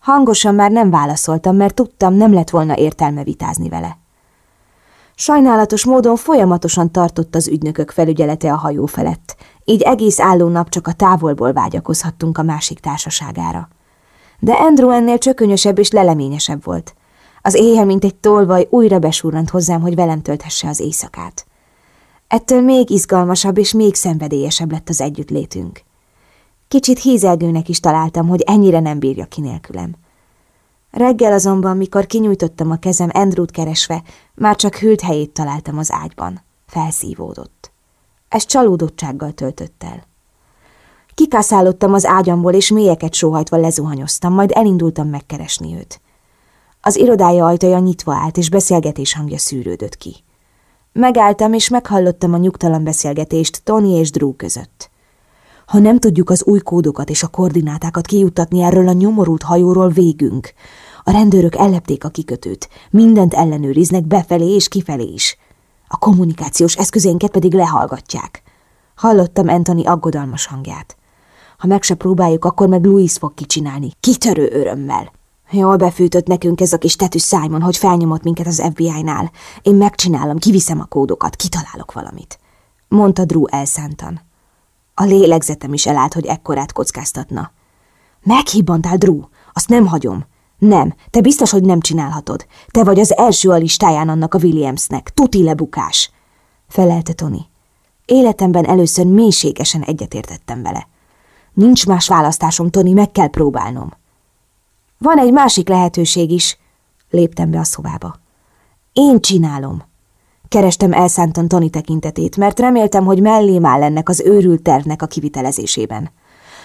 Hangosan már nem válaszoltam, mert tudtam, nem lett volna értelme vitázni vele. Sajnálatos módon folyamatosan tartott az ügynökök felügyelete a hajó felett, így egész álló nap csak a távolból vágyakozhattunk a másik társaságára. De Andrew ennél csökönyösebb és leleményesebb volt. Az éjjel, mint egy tolvaj, újra besúrant hozzám, hogy velem tölthesse az éjszakát. Ettől még izgalmasabb és még szenvedélyesebb lett az együttlétünk. Kicsit hízelgőnek is találtam, hogy ennyire nem bírja ki nélkülem. Reggel azonban, mikor kinyújtottam a kezem Andrewt keresve, már csak hűlt helyét találtam az ágyban. Felszívódott. Ez csalódottsággal töltött el. Kikászálottam az ágyamból, és mélyeket sóhajtva lezuhanyoztam, majd elindultam megkeresni őt. Az irodája ajtaja nyitva állt, és beszélgetés hangja szűrődött ki. Megálltam, és meghallottam a nyugtalan beszélgetést Tony és Drew között. Ha nem tudjuk az új kódokat és a koordinátákat kijuttatni erről a nyomorult hajóról, végünk. A rendőrök ellepték a kikötőt, mindent ellenőriznek befelé és kifelé is. A kommunikációs eszközénket pedig lehallgatják. Hallottam Anthony aggodalmas hangját. Ha meg se próbáljuk, akkor meg Louis fog kicsinálni, kitörő örömmel. Jól befűtött nekünk ez a kis tetű Simon, hogy felnyomott minket az FBI-nál. Én megcsinálom, kiviszem a kódokat, kitalálok valamit. Mondta Drew elszántan. A lélegzetem is elállt, hogy ekkorát kockáztatna. Meghibbantál, Drew, azt nem hagyom. Nem, te biztos, hogy nem csinálhatod. Te vagy az első a listáján annak a Williamsnek. Tuti lebukás. Felelte Tony. Életemben először mélységesen egyetértettem vele. Nincs más választásom, Tony, meg kell próbálnom. Van egy másik lehetőség is. Léptem be a szobába. Én csinálom. Kerestem elszántan Tony tekintetét, mert reméltem, hogy mellém áll ennek az őrült tervnek a kivitelezésében.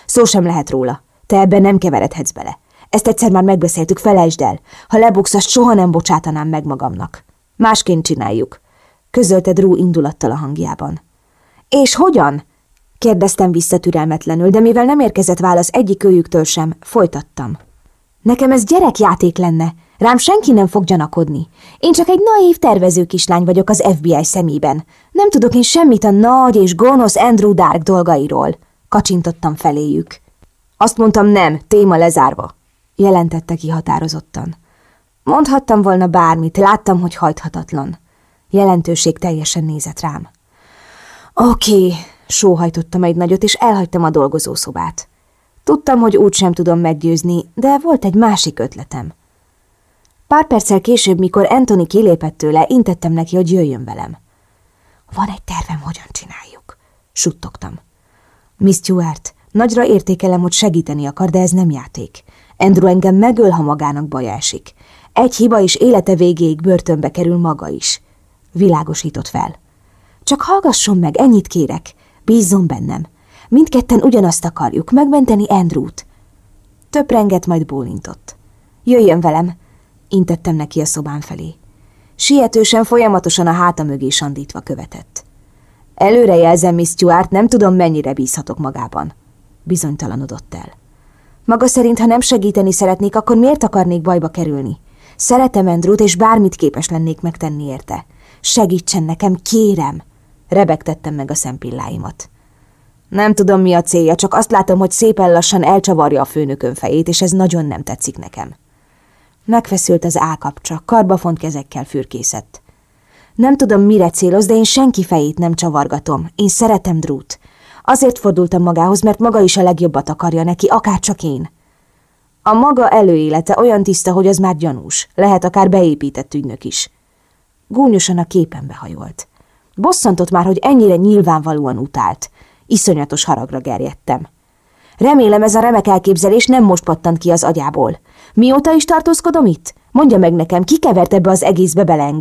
Szó sem lehet róla. Te ebben nem keveredhetsz bele. Ezt egyszer már megbeszéltük, felejtsd el. Ha lebuksz, azt soha nem bocsátanám meg magamnak. Másként csináljuk. Közölte Drew indulattal a hangjában. És hogyan? Kérdeztem vissza türelmetlenül, de mivel nem érkezett válasz egyik őjüktől sem, folytattam. Nekem ez gyerekjáték lenne. Rám senki nem fog gyanakodni. Én csak egy naív tervező kislány vagyok az FBI szemében. Nem tudok én semmit a nagy és gonosz Andrew Dark dolgairól. Kacsintottam feléjük. Azt mondtam nem, téma lezárva, jelentette ki határozottan. Mondhattam volna bármit, láttam, hogy hajthatatlan. Jelentőség teljesen nézett rám. Oké, okay, sóhajtottam egy nagyot, és elhagytam a dolgozószobát. Tudtam, hogy úgy sem tudom meggyőzni, de volt egy másik ötletem. Pár perccel később, mikor Anthony kilépett tőle, intettem neki, hogy jöjjön velem. Van egy tervem, hogyan csináljuk, suttogtam. Miss Stewart, nagyra értékelem, hogy segíteni akar, de ez nem játék. Andrew engem megöl, ha magának baja esik. Egy hiba is élete végéig börtönbe kerül maga is. Világosított fel. Csak hallgasson meg, ennyit kérek. Bízzon bennem. Mindketten ugyanazt akarjuk, megmenteni Andrewt. renget majd bólintott. Jöjjön velem, intettem neki a szobán felé. Sietősen folyamatosan a háta mögé sandítva követett. Előre jelzem, Miss Stuart, nem tudom, mennyire bízhatok magában. Bizonytalanodott el. Maga szerint, ha nem segíteni szeretnék, akkor miért akarnék bajba kerülni? Szeretem Andrewt, és bármit képes lennék megtenni érte. Segítsen nekem, kérem! Rebegtettem meg a szempilláimat. Nem tudom, mi a célja, csak azt látom, hogy szépen lassan elcsavarja a főnökön fejét, és ez nagyon nem tetszik nekem. Megfeszült az állkapcsa, karbafont kezekkel fürkészett. Nem tudom, mire céloz, de én senki fejét nem csavargatom. Én szeretem Drút. Azért fordultam magához, mert maga is a legjobbat akarja neki, akár csak én. A maga előélete olyan tiszta, hogy az már gyanús. Lehet akár beépített ügynök is. Gúnyosan a képen behajolt. Bosszantott már, hogy ennyire nyilvánvalóan utált. Iszonyatos haragra gerjedtem. Remélem ez a remek elképzelés nem most pattant ki az agyából. Mióta is tartózkodom itt? Mondja meg nekem, ki kevert ebbe az egészbe bele?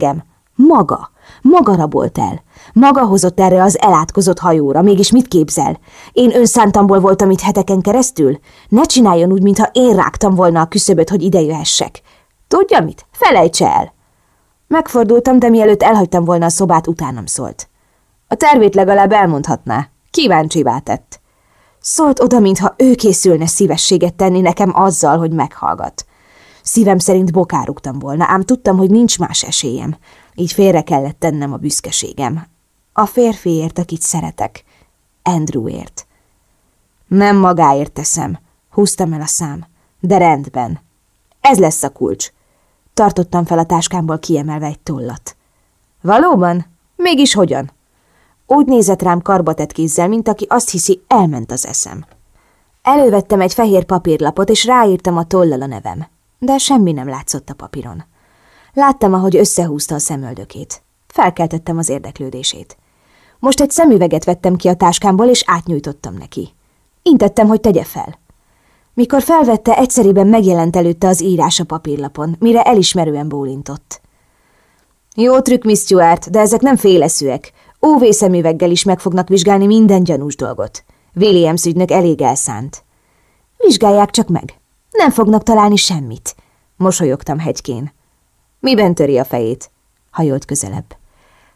Maga. Maga rabolt el. Maga hozott erre az elátkozott hajóra, mégis mit képzel? Én önszántamból voltam itt heteken keresztül? Ne csináljon úgy, mintha én rágtam volna a küszöböt, hogy ide jöhessek. Tudja mit? Felejtse el! Megfordultam, de mielőtt elhagytam volna a szobát, utánam szólt. A tervét legalább elmondhatná. Kíváncsivá tett. Szólt oda, mintha ő készülne szívességet tenni nekem azzal, hogy meghallgat. Szívem szerint bokárugtam volna, ám tudtam, hogy nincs más esélyem. Így félre kellett tennem a büszkeségem. A férfiért, akit szeretek. Andrewért. Nem magáért teszem. Húztam el a szám. De rendben. Ez lesz a kulcs. Tartottam fel a táskámból kiemelve egy tollat. Valóban? Mégis hogyan? Úgy nézett rám karbatett kézzel, mint aki azt hiszi, elment az eszem. Elővettem egy fehér papírlapot, és ráírtam a tollal a nevem, de semmi nem látszott a papíron. Láttam, ahogy összehúzta a szemöldökét. Felkeltettem az érdeklődését. Most egy szemüveget vettem ki a táskámból, és átnyújtottam neki. Intettem, hogy tegye fel. Mikor felvette, egyszerűen megjelent előtte az írás a papírlapon, mire elismerően bólintott. Jó trükk, Miss Stuart, de ezek nem féleszűek. UV szemüveggel is meg fognak vizsgálni minden gyanús dolgot. Williams ügynök elég elszánt. Vizsgálják csak meg. Nem fognak találni semmit. Mosolyogtam hegykén. Miben töri a fejét? Hajolt közelebb.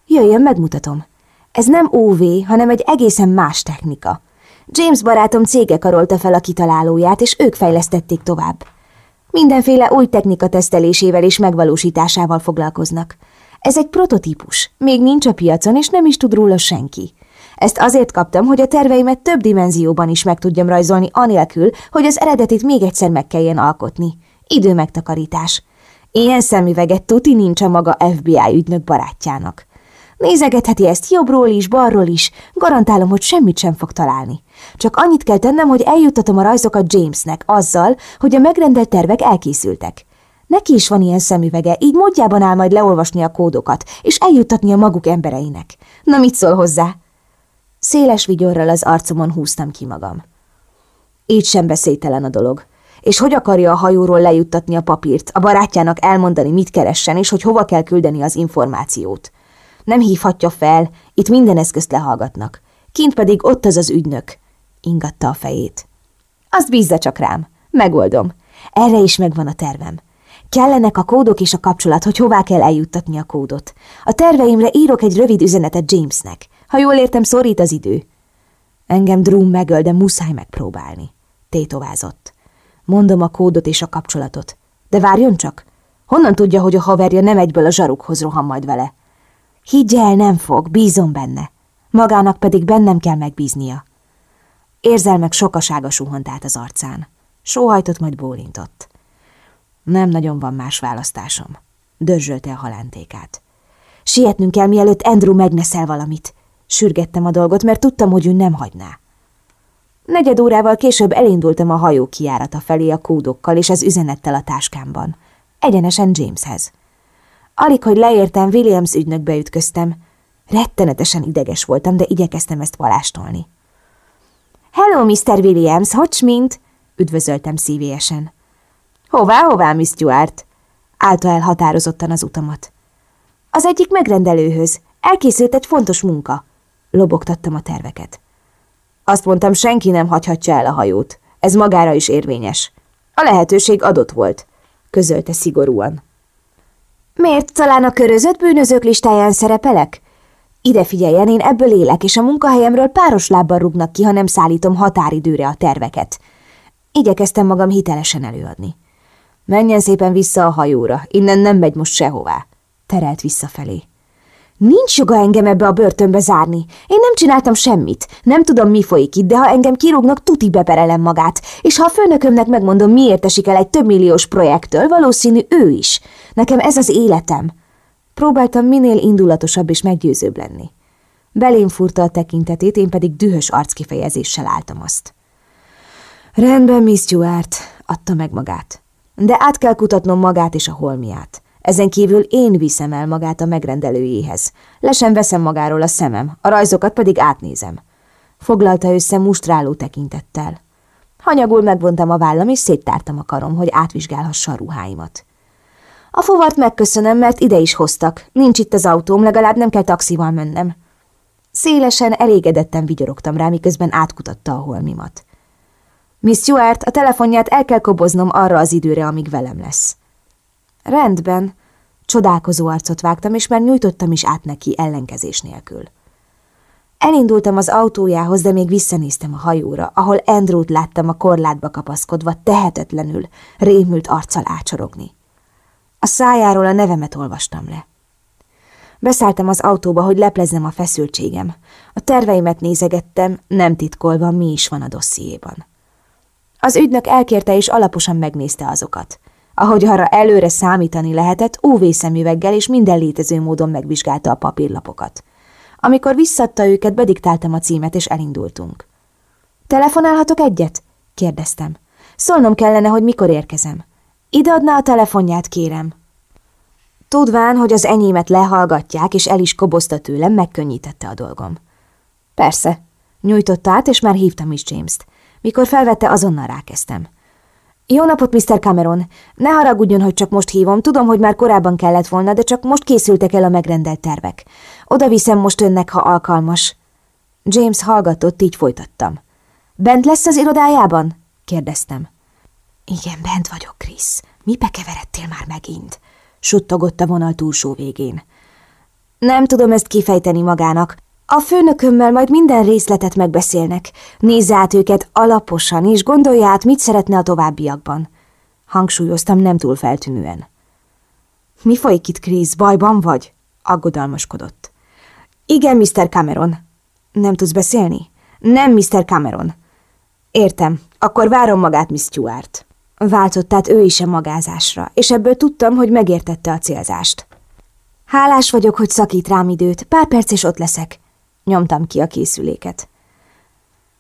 Jöjjön, megmutatom. Ez nem UV, hanem egy egészen más technika. James barátom cége karolta fel a kitalálóját, és ők fejlesztették tovább. Mindenféle új technika tesztelésével és megvalósításával foglalkoznak. Ez egy prototípus, még nincs a piacon, és nem is tud róla senki. Ezt azért kaptam, hogy a terveimet több dimenzióban is meg tudjam rajzolni, anélkül, hogy az eredetit még egyszer meg kelljen alkotni. Idő megtakarítás. Ilyen szemüveget tuti nincs a maga FBI ügynök barátjának. Nézegetheti ezt jobbról is, balról is, garantálom, hogy semmit sem fog találni. Csak annyit kell tennem, hogy eljuttatom a rajzokat Jamesnek azzal, hogy a megrendelt tervek elkészültek. Neki is van ilyen szemüvege, így módjában áll majd leolvasni a kódokat, és eljuttatni a maguk embereinek. Na mit szól hozzá? Széles vigyorral az arcomon húztam ki magam. Így sem beszélytelen a dolog. És hogy akarja a hajóról lejuttatni a papírt, a barátjának elmondani, mit keressen, és hogy hova kell küldeni az információt? Nem hívhatja fel, itt minden eszközt lehallgatnak. Kint pedig ott az az ügynök. Ingatta a fejét. Azt bízza csak rám. Megoldom. Erre is megvan a tervem. Kellenek a kódok és a kapcsolat, hogy hová kell eljuttatni a kódot. A terveimre írok egy rövid üzenetet Jamesnek. Ha jól értem, szorít az idő. Engem Drum megöl, de muszáj megpróbálni. Tétovázott. Mondom a kódot és a kapcsolatot. De várjon csak. Honnan tudja, hogy a haverja nem egyből a zsarukhoz rohan majd vele? Higgye el, nem fog, bízom benne. Magának pedig bennem kell megbíznia. Érzelmek sokasága suhant át az arcán. Sóhajtott, majd bólintott. Nem nagyon van más választásom. Dörzsölte a halántékát. Sietnünk kell, mielőtt Andrew megneszel valamit. Sürgettem a dolgot, mert tudtam, hogy ő nem hagyná. Negyed órával később elindultam a hajó kiárata felé a kódokkal és az üzenettel a táskámban. Egyenesen Jameshez. Alig, hogy leértem, Williams ügynökbe ütköztem. Rettenetesen ideges voltam, de igyekeztem ezt valástolni. Hello, Mr. Williams, hogy mint? Üdvözöltem szívélyesen. Hová, hová, Miss Stuart? Állta el határozottan az utamat. Az egyik megrendelőhöz. Elkészült egy fontos munka. Lobogtattam a terveket. Azt mondtam, senki nem hagyhatja el a hajót. Ez magára is érvényes. A lehetőség adott volt, közölte szigorúan. Miért talán a körözött bűnözők listáján szerepelek? Ide figyeljen, én ebből élek, és a munkahelyemről páros lábbal rúgnak ki, ha nem szállítom határidőre a terveket. Igyekeztem magam hitelesen előadni. Menjen szépen vissza a hajóra, innen nem megy most sehová. Terelt visszafelé. Nincs joga engem ebbe a börtönbe zárni. Én nem csináltam semmit. Nem tudom, mi folyik itt, de ha engem kirúgnak, tuti beperelem magát. És ha a főnökömnek megmondom, miért esik el egy több projektől, valószínű ő is. Nekem ez az életem. Próbáltam minél indulatosabb és meggyőzőbb lenni. Belém furta a tekintetét, én pedig dühös arckifejezéssel álltam azt. Rendben, Miss Stuart, adta meg magát. De át kell kutatnom magát és a holmiát. Ezen kívül én viszem el magát a megrendelőjéhez. Le sem veszem magáról a szemem, a rajzokat pedig átnézem. Foglalta össze mustráló tekintettel. Hanyagul megvontam a vállam, és széttártam a karom, hogy átvizsgálhassa a ruháimat. A fuvart megköszönöm, mert ide is hoztak. Nincs itt az autóm, legalább nem kell taxival mennem. Szélesen, elégedetten vigyorogtam rá, miközben átkutatta a holmimat. Miss Stuart, a telefonját el kell koboznom arra az időre, amíg velem lesz. Rendben. Csodálkozó arcot vágtam, és már nyújtottam is át neki ellenkezés nélkül. Elindultam az autójához, de még visszanéztem a hajóra, ahol Andrewt láttam a korlátba kapaszkodva, tehetetlenül, rémült arccal ácsorogni. A szájáról a nevemet olvastam le. Beszálltam az autóba, hogy lepleznem a feszültségem. A terveimet nézegettem, nem titkolva, mi is van a dossziéban. Az ügynök elkérte és alaposan megnézte azokat. Ahogy arra előre számítani lehetett, UV-szemüveggel és minden létező módon megvizsgálta a papírlapokat. Amikor visszadta őket, bediktáltam a címet, és elindultunk. Telefonálhatok egyet? kérdeztem. Szólnom kellene, hogy mikor érkezem. Ideadná a telefonját, kérem. Tudván, hogy az enyémet lehallgatják, és el is kobozta tőlem, megkönnyítette a dolgom. Persze, nyújtotta át, és már hívtam is James-t. Mikor felvette, azonnal rákezdtem. Jó napot, Mr. Cameron! Ne haragudjon, hogy csak most hívom. Tudom, hogy már korábban kellett volna, de csak most készültek el a megrendelt tervek. Oda viszem most önnek, ha alkalmas. James hallgatott, így folytattam. Bent lesz az irodájában? kérdeztem. Igen, bent vagyok, Krisz. Mibe keveredtél már megint? suttogott a vonal túlsó végén. Nem tudom ezt kifejteni magának. A főnökömmel majd minden részletet megbeszélnek. Nézze át őket alaposan, és gondolja át, mit szeretne a továbbiakban. Hangsúlyoztam nem túl feltűnően. Mi folyik itt, Krisz? Bajban vagy? Aggodalmaskodott. Igen, Mr. Cameron. Nem tudsz beszélni? Nem, Mr. Cameron. Értem, akkor várom magát, Miss Stuart. Váltott át ő is a magázásra, és ebből tudtam, hogy megértette a célzást. Hálás vagyok, hogy szakít rám időt, pár perc és ott leszek. Nyomtam ki a készüléket.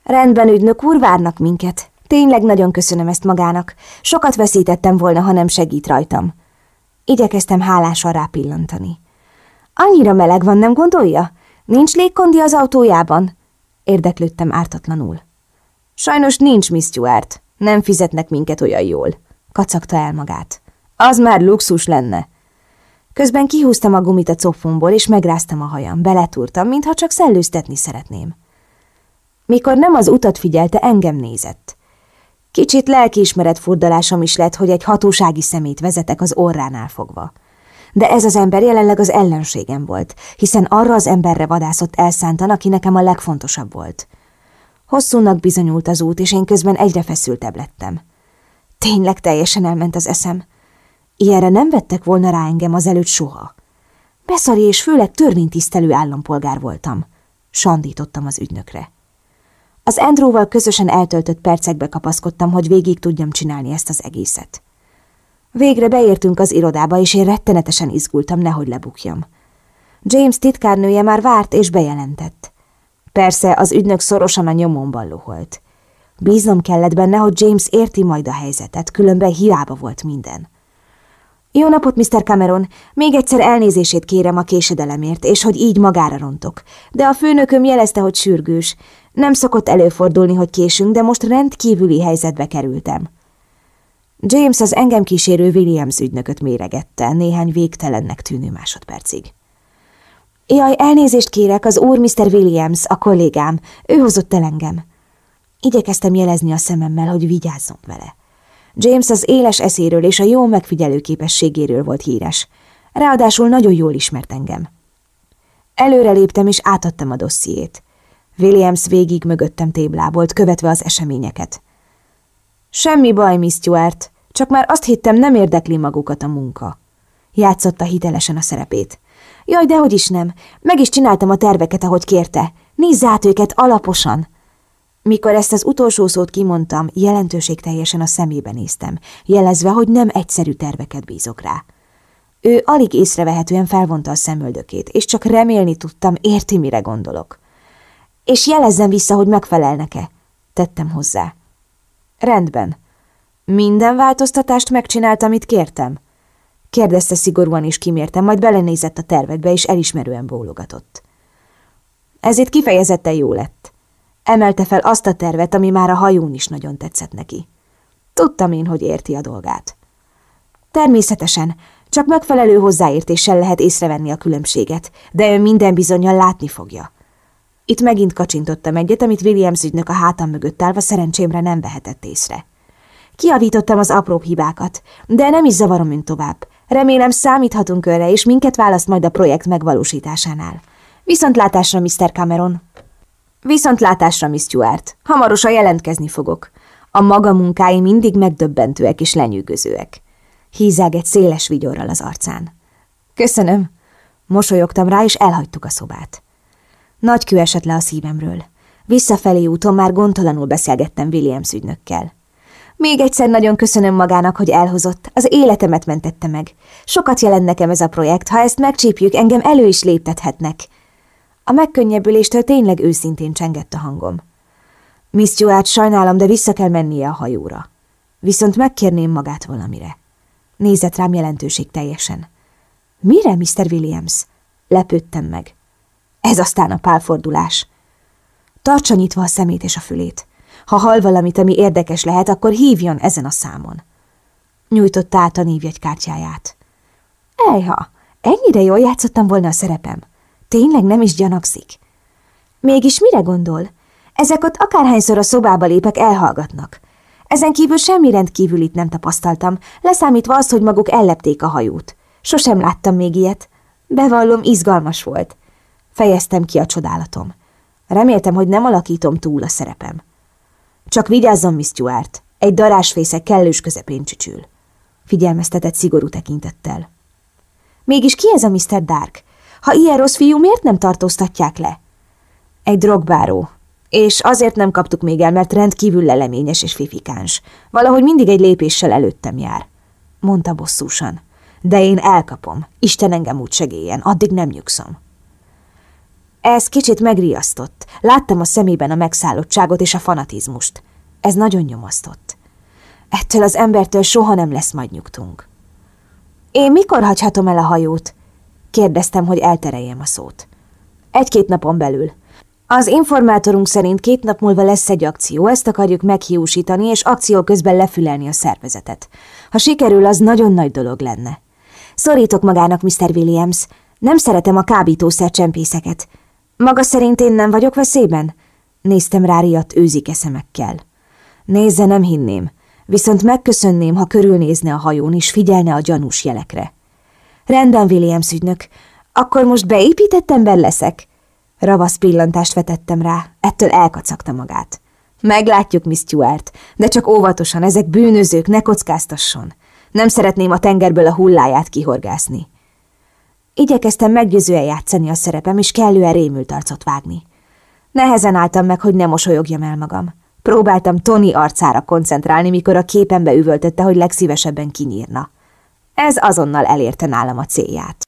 Rendben, ügynök úr, várnak minket. Tényleg nagyon köszönöm ezt magának. Sokat veszítettem volna, ha nem segít rajtam. Igyekeztem hálásan rápillantani. Annyira meleg van, nem gondolja? Nincs légkondi az autójában? Érdeklődtem ártatlanul. Sajnos nincs, Miss Stuart. Nem fizetnek minket olyan jól. Kacagta el magát. Az már luxus lenne. Közben kihúztam a gumit a cofomból, és megráztam a hajam. Beletúrtam, mintha csak szellőztetni szeretném. Mikor nem az utat figyelte, engem nézett. Kicsit lelkiismeret furdalásom is lett, hogy egy hatósági szemét vezetek az orránál fogva. De ez az ember jelenleg az ellenségem volt, hiszen arra az emberre vadászott elszántan, aki nekem a legfontosabb volt. Hosszúnak bizonyult az út, és én közben egyre feszültebb lettem. Tényleg teljesen elment az eszem. Ilyenre nem vettek volna rá engem az előtt soha. Beszari és főleg törvénytisztelő állampolgár voltam. Sandítottam az ügynökre. Az Andrewval közösen eltöltött percekbe kapaszkodtam, hogy végig tudjam csinálni ezt az egészet. Végre beértünk az irodába, és én rettenetesen izgultam, nehogy lebukjam. James titkárnője már várt és bejelentett. Persze az ügynök szorosan a nyomomban loholt. Bíznom kellett benne, hogy James érti majd a helyzetet, különben hiába volt minden. Jó napot, Mr. Cameron! Még egyszer elnézését kérem a késedelemért, és hogy így magára rontok. De a főnököm jelezte, hogy sürgős. Nem szokott előfordulni, hogy késünk, de most rendkívüli helyzetbe kerültem. James az engem kísérő Williams ügynököt méregette, néhány végtelennek tűnő másodpercig. Jaj, elnézést kérek, az úr Mr. Williams, a kollégám. Ő hozott el engem. Igyekeztem jelezni a szememmel, hogy vigyázzon vele. James az éles eszéről és a jó megfigyelő képességéről volt híres. Ráadásul nagyon jól ismert engem. Előre léptem és átadtam a dossziét. Williams végig mögöttem téblábolt, követve az eseményeket. Semmi baj, Miss Stuart, csak már azt hittem, nem érdekli magukat a munka. Játszotta hitelesen a szerepét. Jaj, dehogy is nem. Meg is csináltam a terveket, ahogy kérte. Nézz át őket alaposan. Mikor ezt az utolsó szót kimondtam, jelentőség teljesen a szemébe néztem, jelezve, hogy nem egyszerű terveket bízok rá. Ő alig észrevehetően felvonta a szemöldökét, és csak remélni tudtam, érti, mire gondolok. És jelezzem vissza, hogy megfelelnek-e. Tettem hozzá. Rendben. Minden változtatást megcsinált, amit kértem? Kérdezte szigorúan és kimértem, majd belenézett a tervekbe, és elismerően bólogatott. Ez itt kifejezetten jó lett. Emelte fel azt a tervet, ami már a hajón is nagyon tetszett neki. Tudtam én, hogy érti a dolgát. Természetesen, csak megfelelő hozzáértéssel lehet észrevenni a különbséget, de ő minden bizonyal látni fogja. Itt megint kacsintottam egyet, amit Williams ügynök a hátam mögött állva szerencsémre nem vehetett észre. Kiavítottam az apróbb hibákat, de nem is zavarom ön tovább. Remélem számíthatunk önre, és minket választ majd a projekt megvalósításánál. Viszontlátásra, Mr. Cameron! Viszontlátásra, Miss Stuart! Hamarosan jelentkezni fogok. A maga munkái mindig megdöbbentőek és lenyűgözőek. Hízág egy széles vigyorral az arcán. Köszönöm! Mosolyogtam rá, és elhagytuk a szobát. Nagy kő esett le a szívemről. Visszafelé úton már gondtalanul beszélgettem Williams ügynökkel. Még egyszer nagyon köszönöm magának, hogy elhozott. Az életemet mentette meg. Sokat jelent nekem ez a projekt. Ha ezt megcsípjük, engem elő is léptethetnek. A megkönnyebbüléstől tényleg őszintén csengett a hangom. Miss Stuart, sajnálom, de vissza kell mennie a hajóra. Viszont megkérném magát valamire. Nézett rám jelentőség teljesen. Mire, Mr. Williams? Lepődtem meg. Ez aztán a pálfordulás. Tartsa nyitva a szemét és a fülét. Ha hall valamit, ami érdekes lehet, akkor hívjon ezen a számon. Nyújtotta át a névjegykártyáját. Ejha, ennyire jól játszottam volna a szerepem. Tényleg nem is gyanakszik. Mégis mire gondol? Ezek ott akárhányszor a szobába lépek, elhallgatnak. Ezen kívül semmi rendkívül itt nem tapasztaltam, leszámítva azt, hogy maguk ellepték a hajót. Sosem láttam még ilyet. Bevallom, izgalmas volt. Fejeztem ki a csodálatom. Reméltem, hogy nem alakítom túl a szerepem. Csak vigyázzon, Miss Stuart, egy darásfészek kellős közepén csücsül. Figyelmeztetett szigorú tekintettel. Mégis ki ez a Mr. Dark? Ha ilyen rossz fiú, miért nem tartóztatják le? Egy drogbáró. És azért nem kaptuk még el, mert rendkívül leleményes és fifikáns. Valahogy mindig egy lépéssel előttem jár. Mondta bosszúsan. De én elkapom. Isten engem úgy segéljen, addig nem nyugszom. Ez kicsit megriasztott. Láttam a szemében a megszállottságot és a fanatizmust. Ez nagyon nyomasztott. Ettől az embertől soha nem lesz majd nyugtunk. Én mikor hagyhatom el a hajót? Kérdeztem, hogy eltereljem a szót. Egy-két napon belül. Az informátorunk szerint két nap múlva lesz egy akció, ezt akarjuk meghiúsítani, és akció közben lefülelni a szervezetet. Ha sikerül, az nagyon nagy dolog lenne. Szorítok magának, Mr. Williams. Nem szeretem a kábítószer csempészeket. Maga szerint én nem vagyok veszélyben? Néztem rá riadt őzike szemekkel. Nézze, nem hinném. Viszont megköszönném, ha körülnézne a hajón és figyelne a gyanús jelekre. Rendben, Williams ügynök. Akkor most beépített ember leszek? Ravasz pillantást vetettem rá, ettől elkacagta magát. Meglátjuk, Miss Stuart, de csak óvatosan, ezek bűnözők, ne kockáztasson. Nem szeretném a tengerből a hulláját kihorgászni. Igyekeztem meggyőzően játszani a szerepem, és kellően rémült arcot vágni. Nehezen álltam meg, hogy ne mosolyogjam el magam. Próbáltam Tony arcára koncentrálni, mikor a képembe üvöltötte, hogy legszívesebben kinyírna. Ez azonnal elérte nálam a célját.